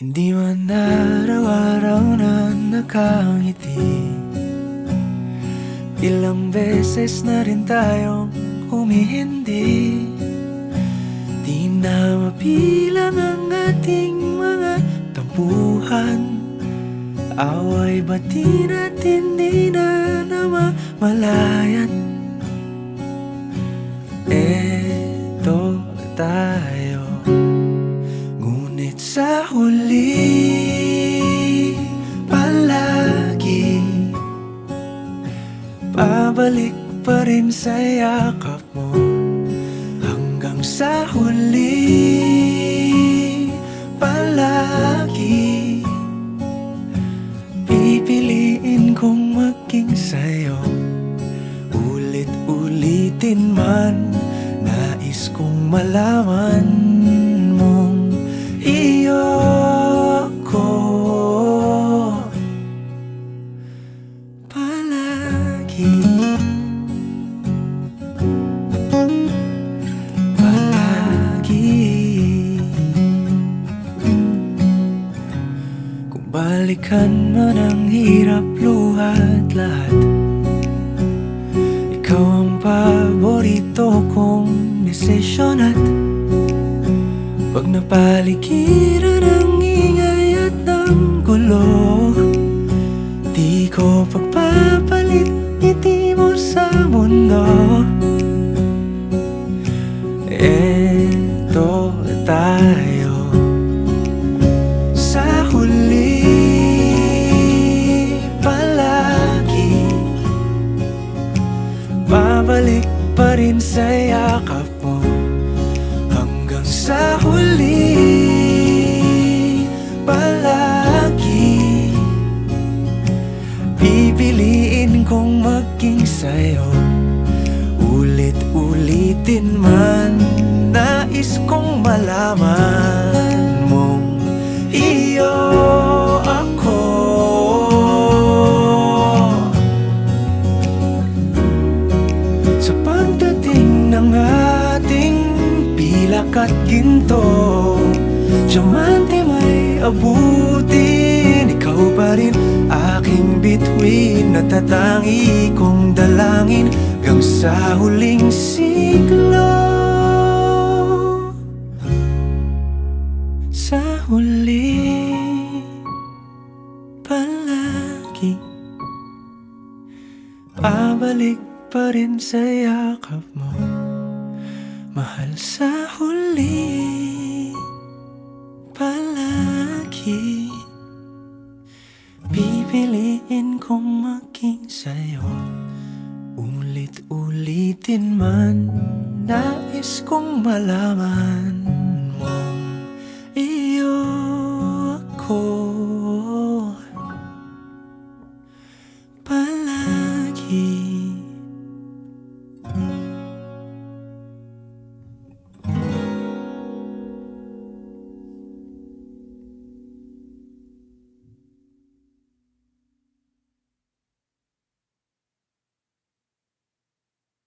Hindi man araw-araw na nakangiti. Ilang beses na rin tayong humihindi. Di na mapilang ang ating mga tampuhan. Away bati natin di na namamalayan? Eto tayo sa huli Palagi Pabalik pa rin sa yakap mo. Hanggang sa huli Palagi Pipiliin kong maging sa'yo. Ulit-ulitin man Nais kong malaman balikan man ang hirap luhat lahat. Ikaw ang paborito kong desisyon at Pag napaligiran ang ingay at ng gulo Di ko pagpapalit maging sa'yo. Ulit-ulitin man Nais kong malaman mong Iyo ako. Sa pagdating ng ating pilak at ginto Diamante may abutin Ikaw pa rin aking bituin Natatangi kong dalangin Hanggang sa huling siglo. Sa huli Palagi Pabalik pa rin sa yakap mo. Mahal sa huli Palagi Ulit-ulitin man Nais kong malaman